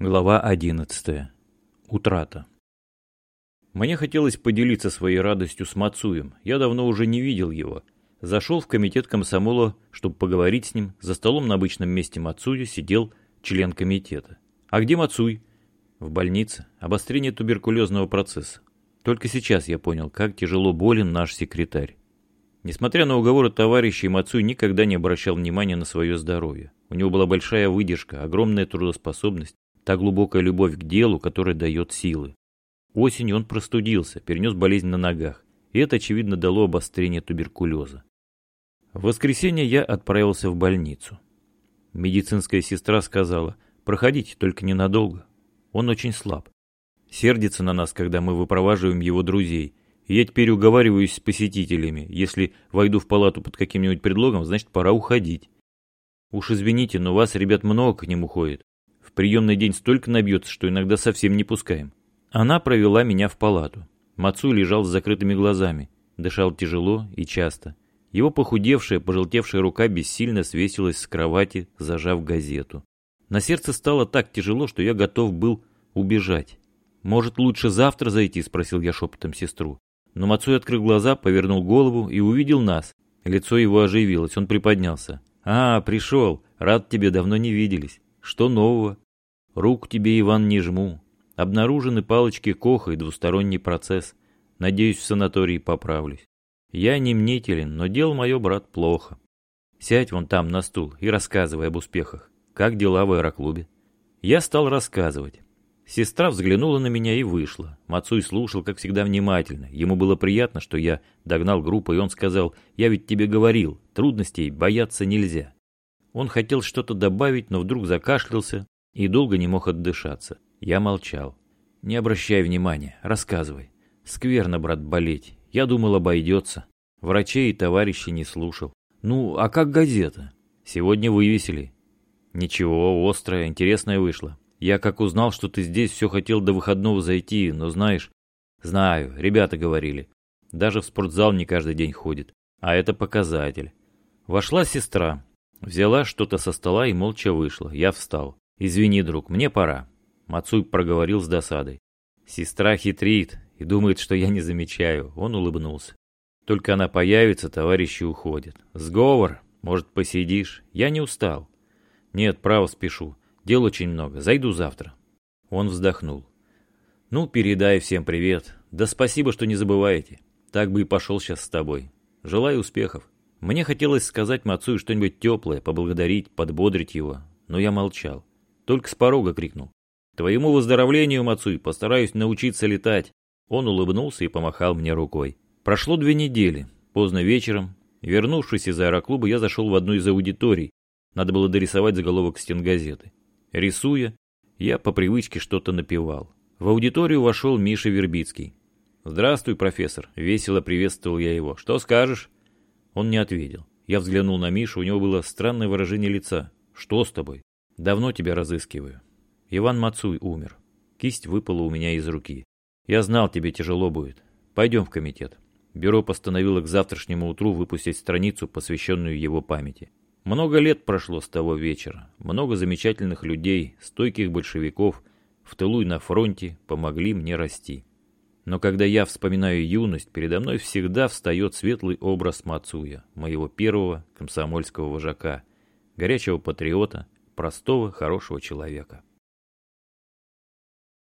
Глава 11. Утрата. Мне хотелось поделиться своей радостью с Мацуем. Я давно уже не видел его. Зашел в комитет комсомола, чтобы поговорить с ним. За столом на обычном месте Мацуя сидел член комитета. А где Мацуй? В больнице. Обострение туберкулезного процесса. Только сейчас я понял, как тяжело болен наш секретарь. Несмотря на уговоры товарищей, Мацуй никогда не обращал внимания на свое здоровье. У него была большая выдержка, огромная трудоспособность та глубокая любовь к делу, которая дает силы. Осенью он простудился, перенес болезнь на ногах, и это, очевидно, дало обострение туберкулеза. В воскресенье я отправился в больницу. Медицинская сестра сказала, проходите, только ненадолго. Он очень слаб. Сердится на нас, когда мы выпроваживаем его друзей. И я теперь уговариваюсь с посетителями. Если войду в палату под каким-нибудь предлогом, значит, пора уходить. Уж извините, но вас, ребят, много к ним уходит приемный день столько набьется, что иногда совсем не пускаем. Она провела меня в палату. Мацуй лежал с закрытыми глазами, дышал тяжело и часто. Его похудевшая, пожелтевшая рука бессильно свесилась с кровати, зажав газету. На сердце стало так тяжело, что я готов был убежать. «Может, лучше завтра зайти?» – спросил я шепотом сестру. Но Мацуй открыл глаза, повернул голову и увидел нас. Лицо его оживилось, он приподнялся. «А, пришел. Рад тебе, давно не виделись. Что нового?» Рук тебе, Иван, не жму. Обнаружены палочки Коха и двусторонний процесс. Надеюсь, в санатории поправлюсь. Я не мнителен, но дел мое, брат, плохо. Сядь вон там на стул и рассказывай об успехах. Как дела в аэроклубе? Я стал рассказывать. Сестра взглянула на меня и вышла. Мацуй слушал, как всегда, внимательно. Ему было приятно, что я догнал группу, и он сказал, «Я ведь тебе говорил, трудностей бояться нельзя». Он хотел что-то добавить, но вдруг закашлялся, и долго не мог отдышаться. Я молчал. «Не обращай внимания, рассказывай. Скверно, брат, болеть. Я думал, обойдется. Врачей и товарищей не слушал. Ну, а как газета? Сегодня вывесили. Ничего, острое, интересное вышло. Я как узнал, что ты здесь, все хотел до выходного зайти, но знаешь... Знаю, ребята говорили. Даже в спортзал не каждый день ходит. А это показатель. Вошла сестра. Взяла что-то со стола и молча вышла. Я встал. «Извини, друг, мне пора», — Мацуй проговорил с досадой. «Сестра хитрит и думает, что я не замечаю». Он улыбнулся. «Только она появится, товарищи уходят. Сговор, может, посидишь? Я не устал». «Нет, право спешу. Дел очень много. Зайду завтра». Он вздохнул. «Ну, передай всем привет. Да спасибо, что не забываете. Так бы и пошел сейчас с тобой. Желаю успехов». Мне хотелось сказать Мацую что-нибудь теплое, поблагодарить, подбодрить его, но я молчал. Только с порога крикнул. «Твоему выздоровлению, Мацуй, постараюсь научиться летать». Он улыбнулся и помахал мне рукой. Прошло две недели. Поздно вечером, вернувшись из аэроклуба, я зашел в одну из аудиторий. Надо было дорисовать заголовок стен газеты. Рисуя, я по привычке что-то напевал. В аудиторию вошел Миша Вербицкий. «Здравствуй, профессор!» — весело приветствовал я его. «Что скажешь?» Он не ответил. Я взглянул на Мишу, у него было странное выражение лица. «Что с тобой?» Давно тебя разыскиваю. Иван Мацуй умер. Кисть выпала у меня из руки. Я знал, тебе тяжело будет. Пойдем в комитет. Бюро постановило к завтрашнему утру выпустить страницу, посвященную его памяти. Много лет прошло с того вечера. Много замечательных людей, стойких большевиков, в тылу и на фронте помогли мне расти. Но когда я вспоминаю юность, передо мной всегда встает светлый образ Мацуя, моего первого комсомольского вожака, горячего патриота, простого, хорошего человека.